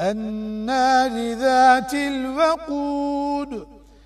النار ذات الوقود.